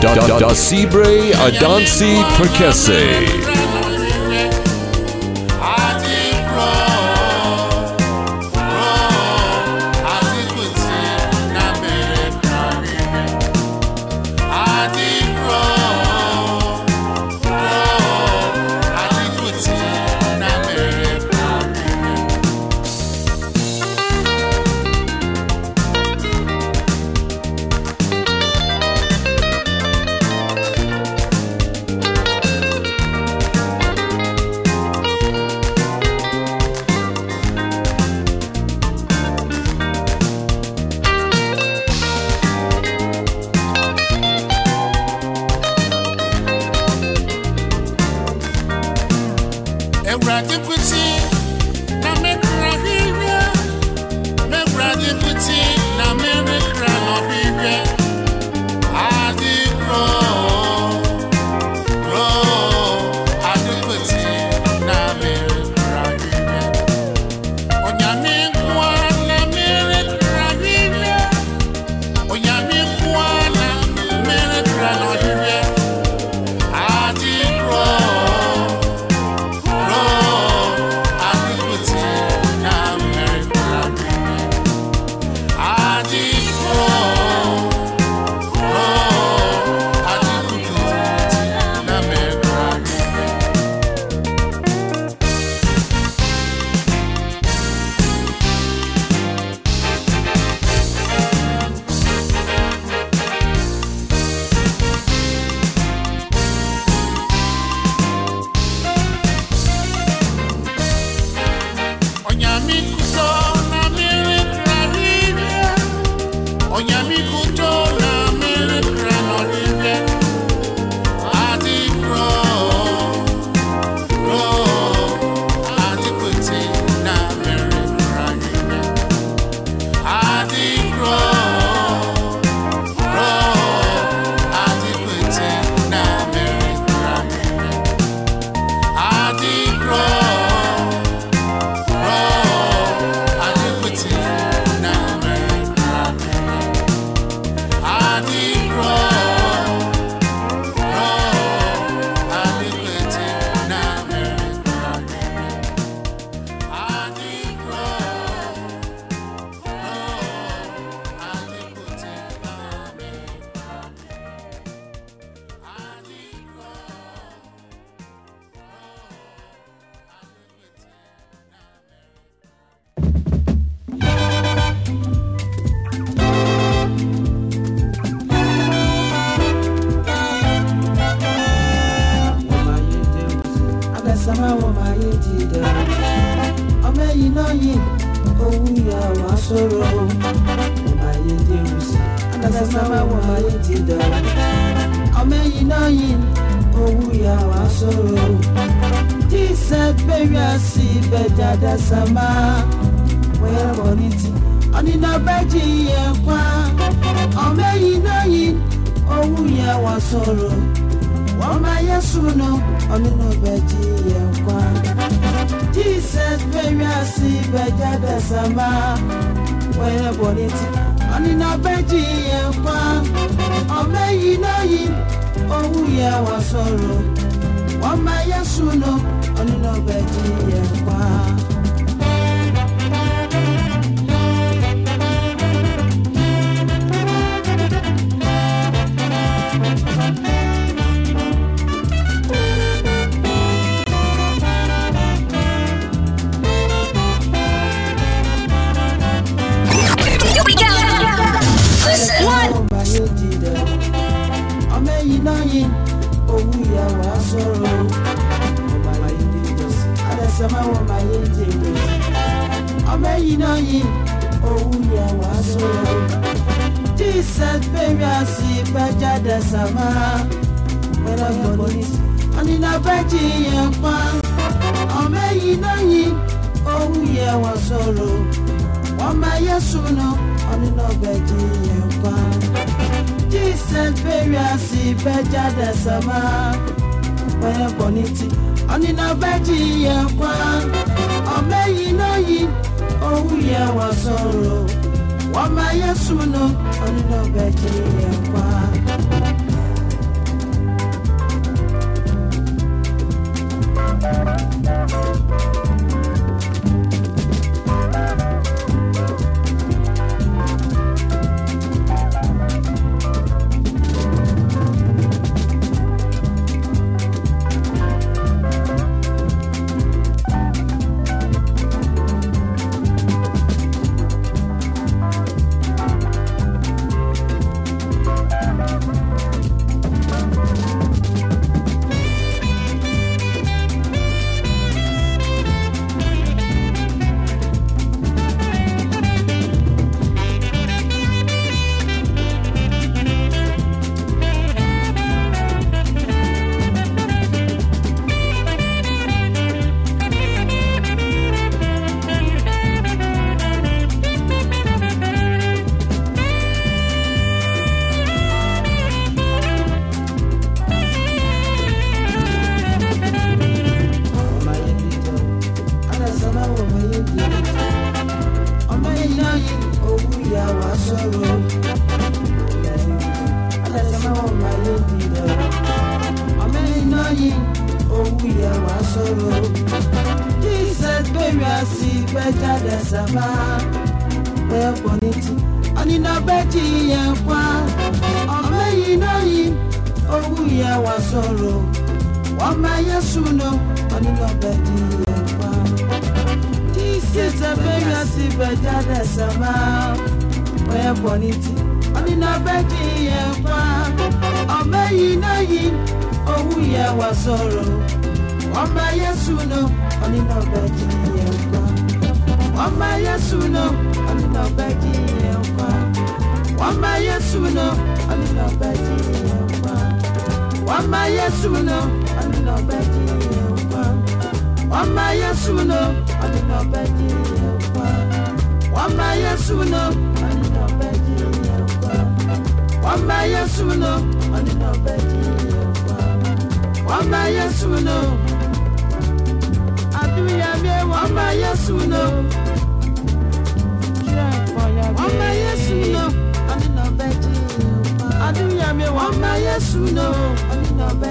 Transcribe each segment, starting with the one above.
Da, da, da Cibre Adansi Perkese. boys na fẹ́ jiyàn pọ́n ọmọ ẹ̀yìn lóyìn òun yẹ wọ́n sọ̀rọ̀ wọ́n máa yẹ súná ọ̀nìlà fẹ́ jiyàn pọ́n. jesus bẹ̀rẹ̀ àsì bẹ́ jáde sọ́mà pẹ̀lẹ́ pọ̀ ní ti ọ̀nìlà fẹ́ jiyàn pọ́n ọmọ ẹ̀yìn lóyìn òun yẹ wọ́n sọ̀rọ̀ wọ́n máa yẹ súná ọ̀nìlà fẹ́ jiyàn pọ́n. Thank you. no ọdún lọ bẹ jí òkú ọmọ yẹsù no ọdún lọ bẹ jí òkú ọmọ yẹsù no ọdún lọ bẹ jí òkú ọmọ yẹsù no ọdún lọ bẹ jí òkú ọmọ yẹsù no adúyàmí ọmọ yẹsù no ọmọ yẹsù no ọdún lọ bẹ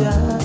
apologize.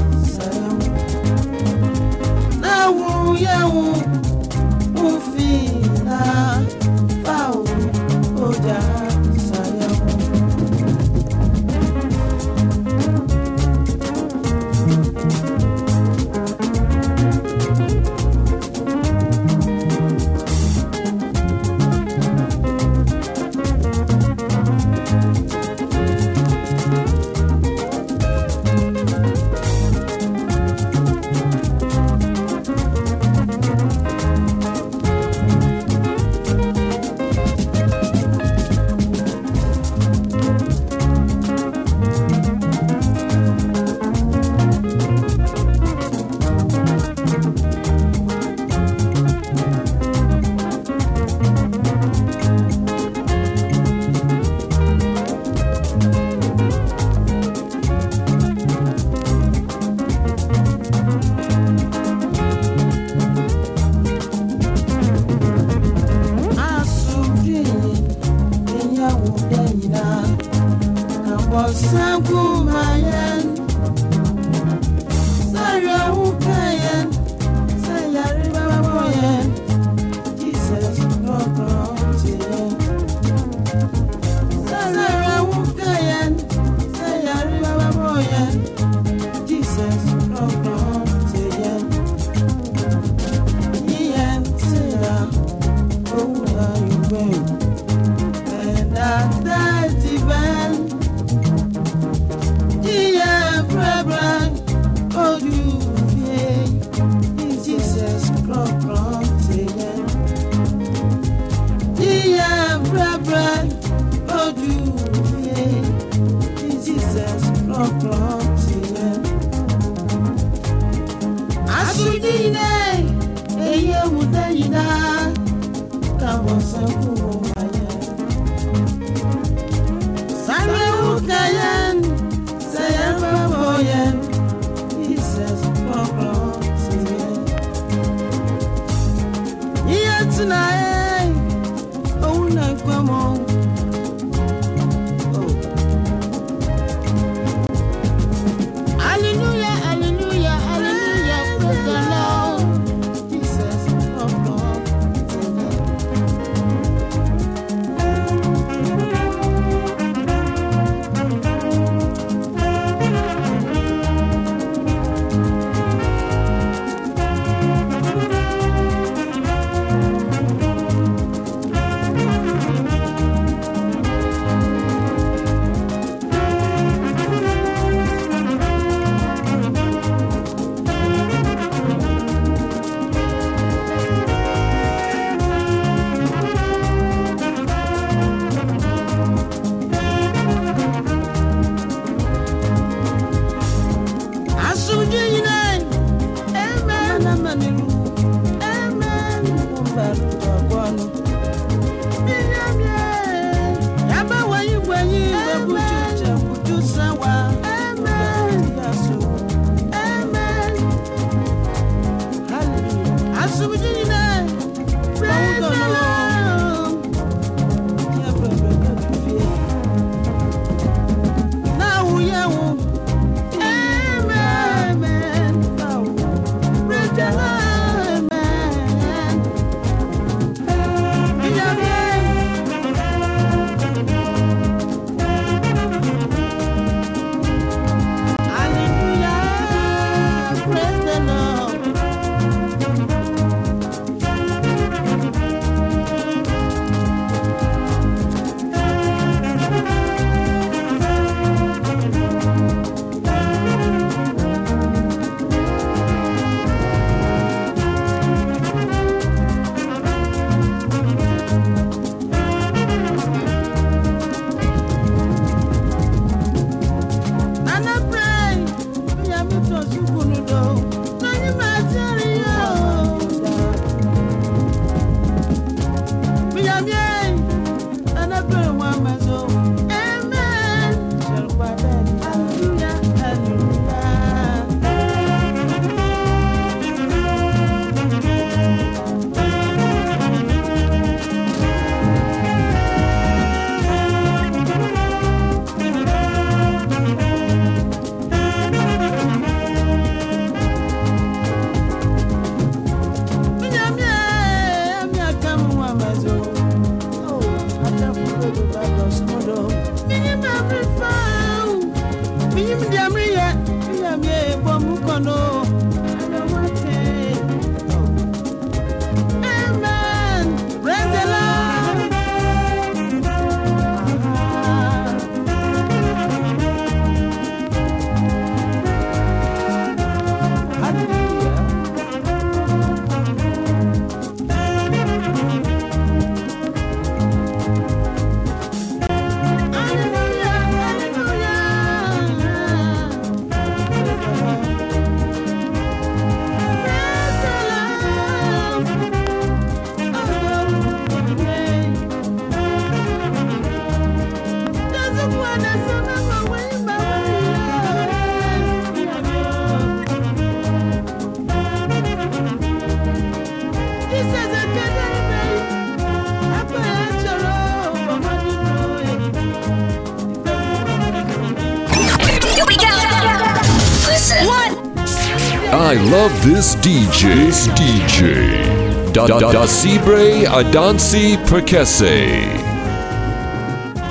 is DJ. This DJ. Da da da Sibre Adansi Perkese.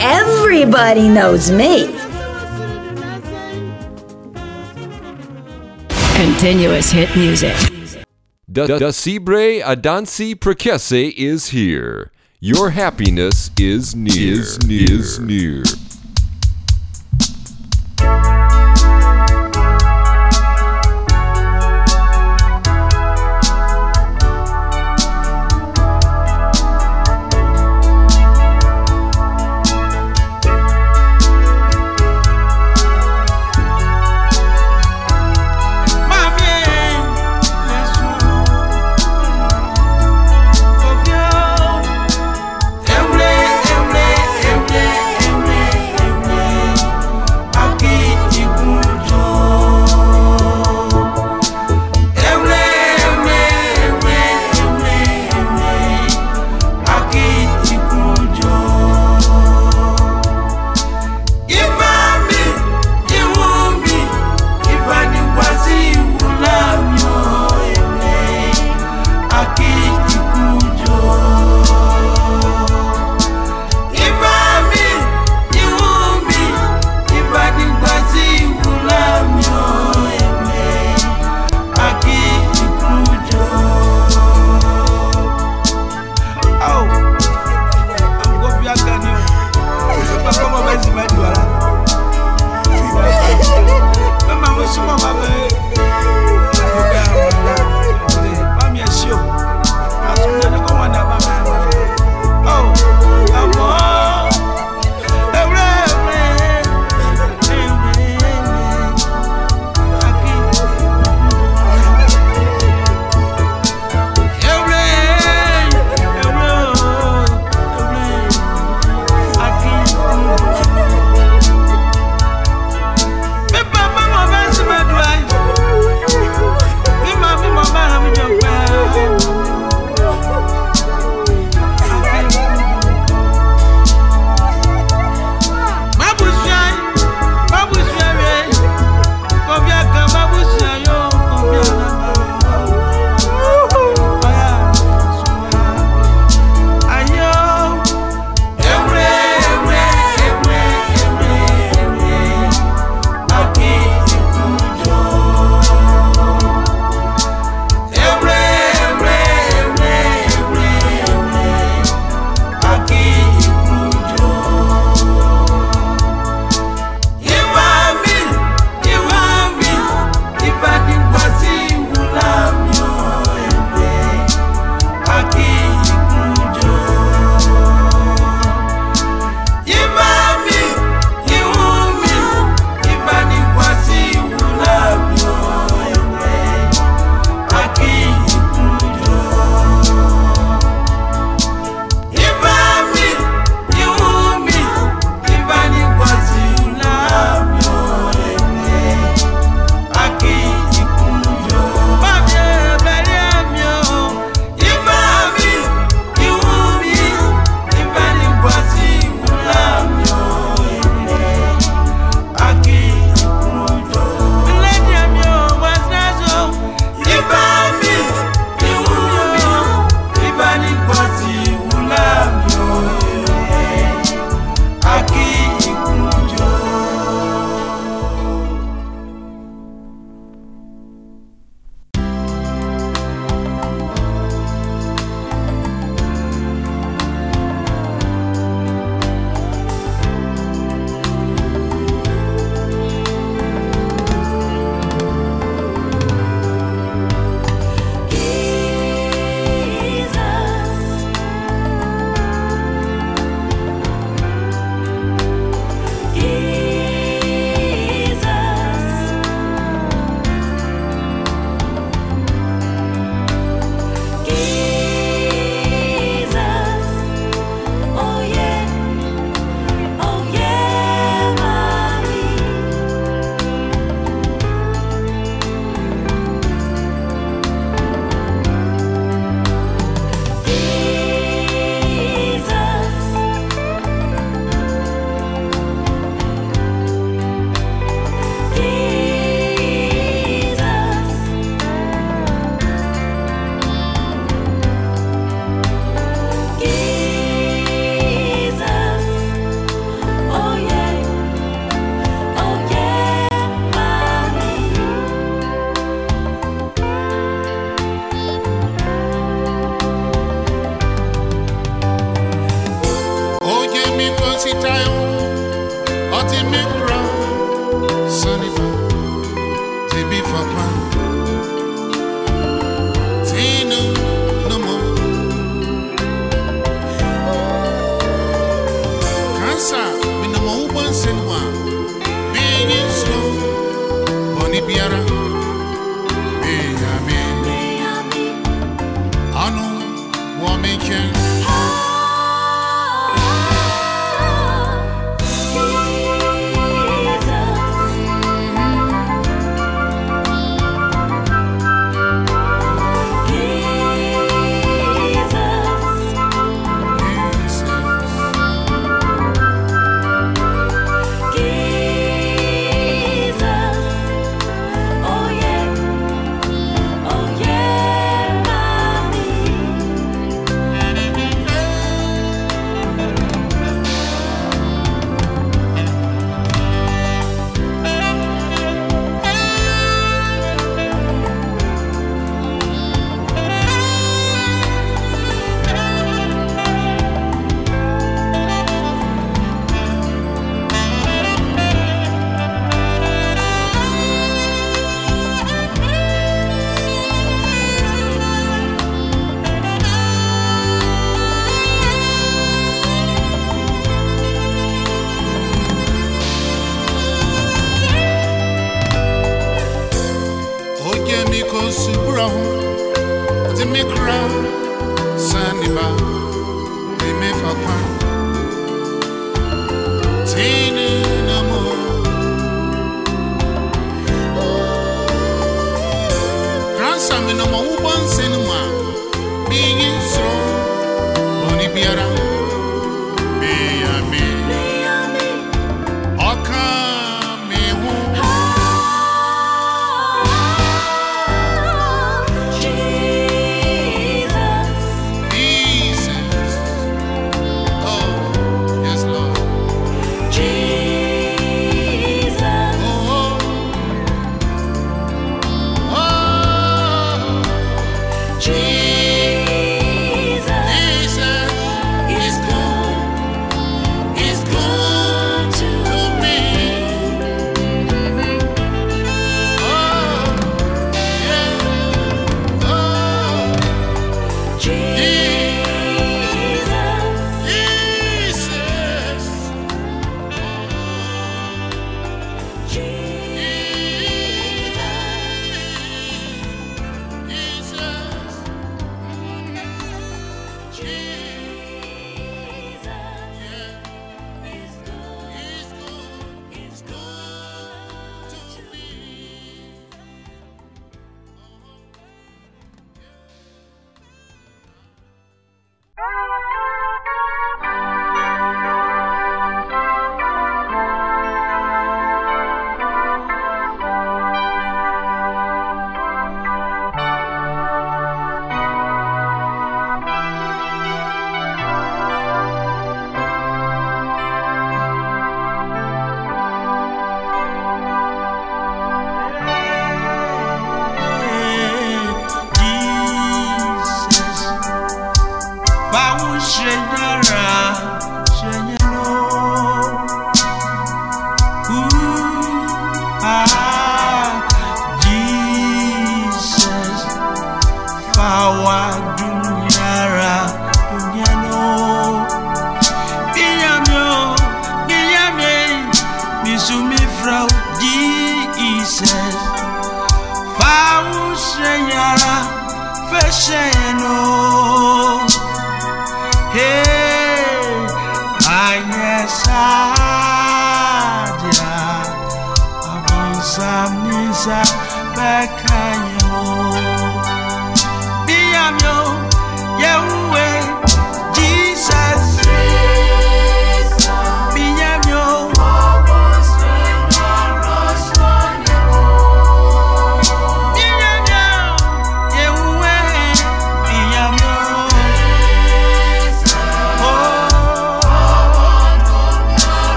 Everybody knows me. Continuous hit music. Da da Sibre Adansi Perkese is here. Your happiness is near. Is near. Is near.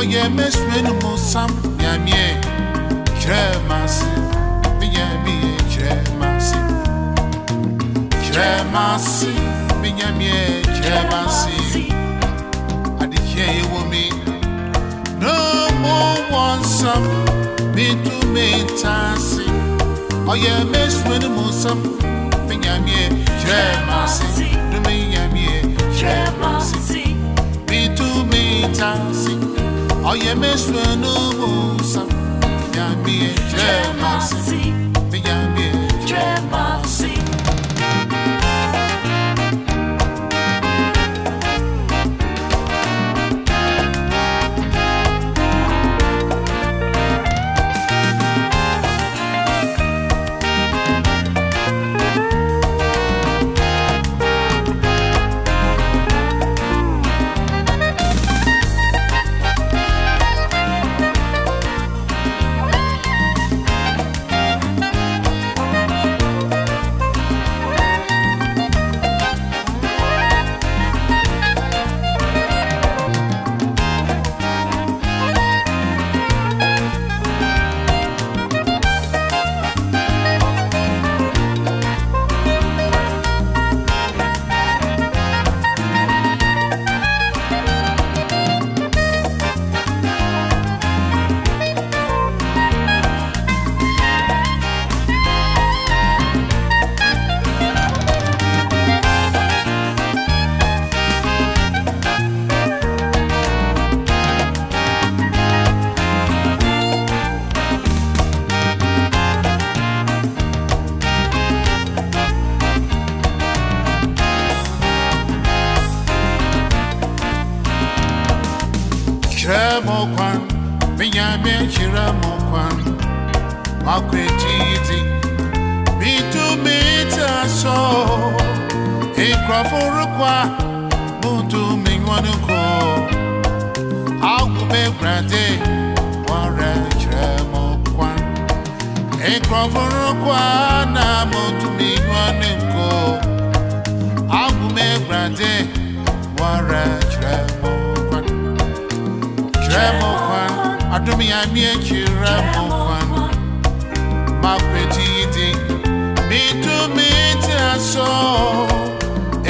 Oye mesue no musam nyamie Kremasi Minye miye kremasi Kremasi Minye miye kremasi Adikye iwumi No more wansam Mitu mitasi Oye mesue no musam Minye miye kremasi Minye miye kremasi Mitu mitasi Oye me sueno musa, ya adome a mi ekyirɛ mo kwan mapɛti di mitumi ti aso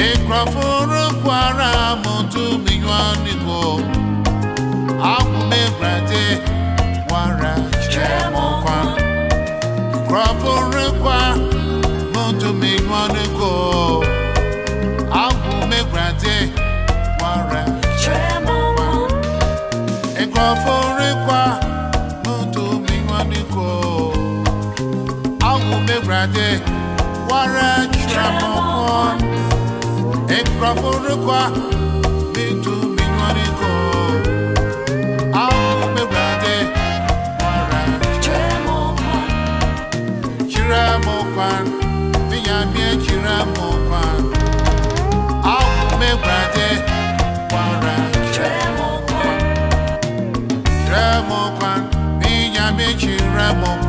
ekuraforo kwara mo tumi yɔ nigo ahome brade wara kyerɛ mo kwan ekuraforo kwa mo tumi yɔ nigo ahome brade wara kyerɛ mo kwan ekuraforo. ade wara tramon e krofo rukwa mi tu mi nwani ko awo me brade wara tramon tramon kwan mi ya mi tramon kwan awo me brade wara tramon kwan tramon kwan mi ya mi tramon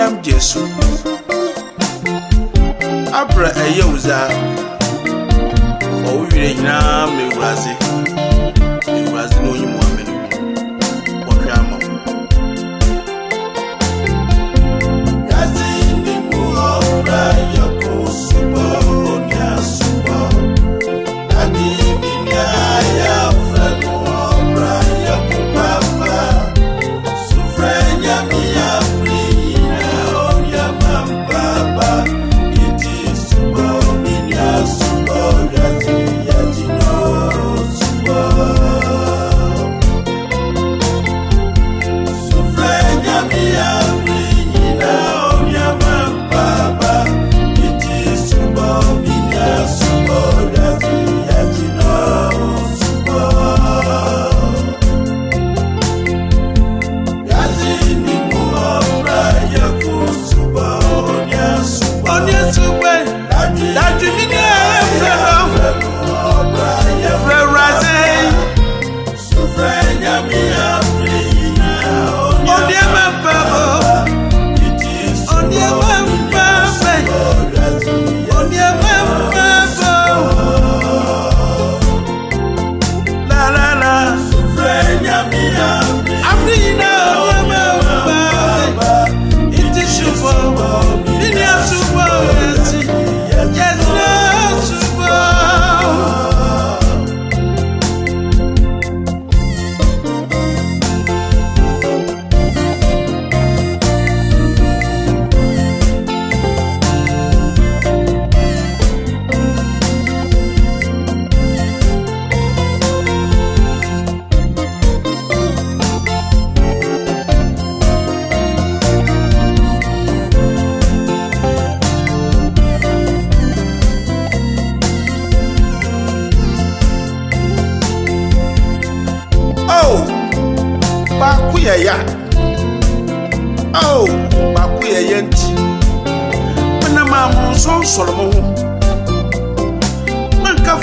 honam jesu abra ɛyɛ wo zaa ɔwo werɛ nyinaa ma awurade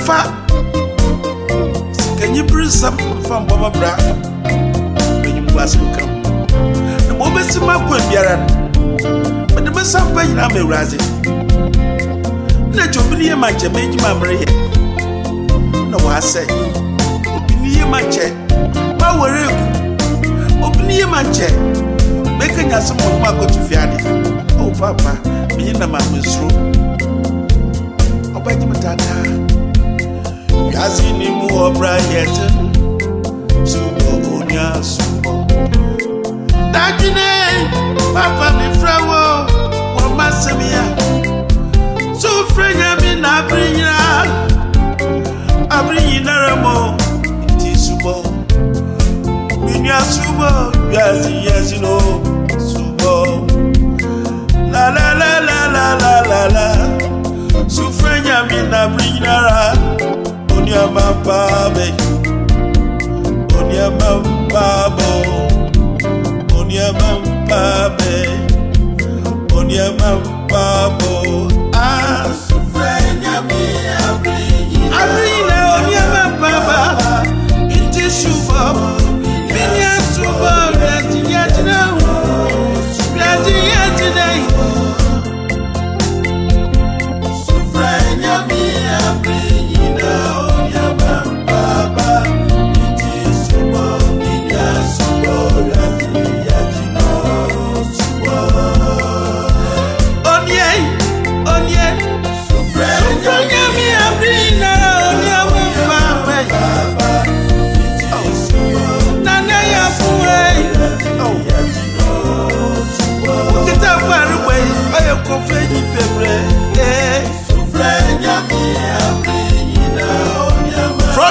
fa sika nyibiri nsɛm nfa mbɔbɔ bra mbenyim gu asɛm ka ho na ma wobɛsi ma akɔ biara no mede me nsa mpa nyinaa ma awurade na agya obi ne yɛ ma nkyɛ m'adwuma mereyɛ na waasɛe obi ne yɛ ma nkyɛ mawɔre agu obi ne yɛ ma nkyɛ mɛka nyasɛm wɔ ma akɔto fiade ɔwo paapa menye nam amesuro ɔbɛgye me taataa kazi ni mu ɔbra yɛ te subɔ onya subɔ. dadwene papa mi frɛ wo wɔn ma sɛm ya so frɛ nyame na abiri nyinaa abiri nyinara mɔ nti subɔ minua subɔ yasi yasi no subɔ la la la la la la la sufrɛ nyame na abiri nyinara onyama babe onyama babo onyama babe onyama babo asufre nyami abri abri na onyama baba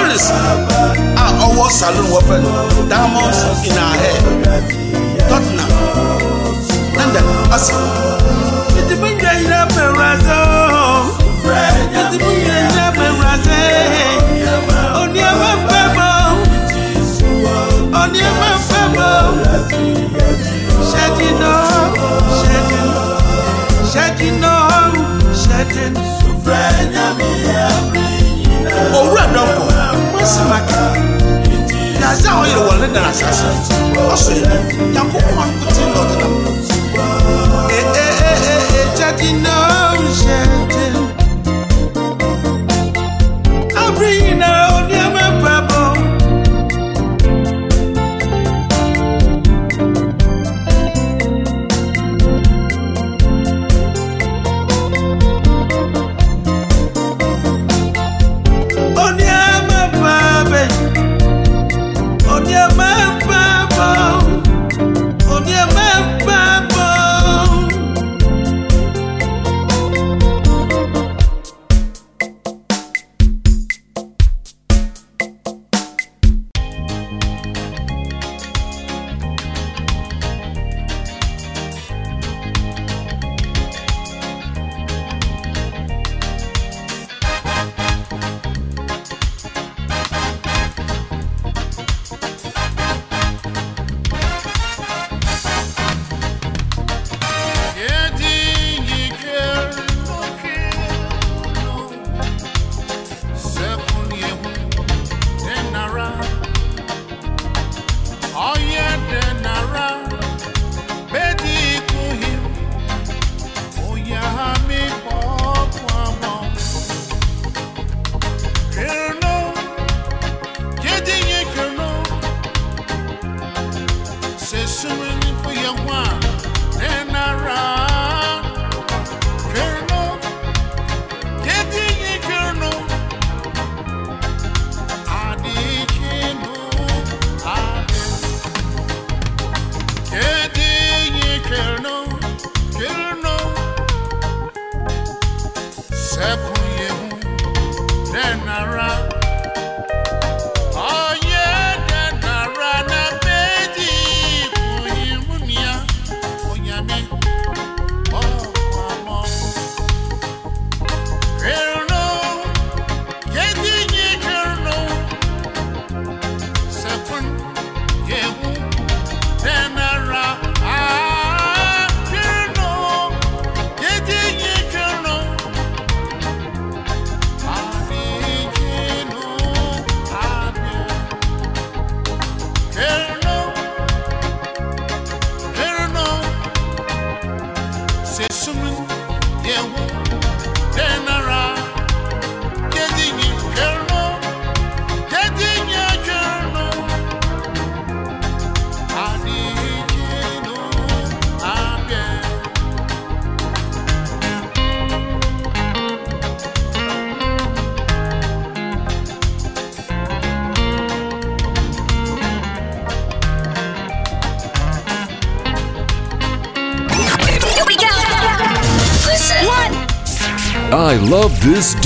Jewelries are ọwọ́ saloon warfare diamonds in our hair Tottenham London ọ̀sẹ̀. ìdìbò ìjà ìjà bẹ̀rù àjọ ìdìbò ìjà ìjà bẹ̀rù àjọ òní ẹ̀fẹ̀ fẹ́ bọ̀ òní ẹ̀fẹ̀ fẹ́ bọ̀ ṣẹ́jì náà ṣẹ́jì ṣẹ́jì náà ṣẹ́jì. sùfẹ́ nyàmíyàmí. I'll say that. Ja, go on.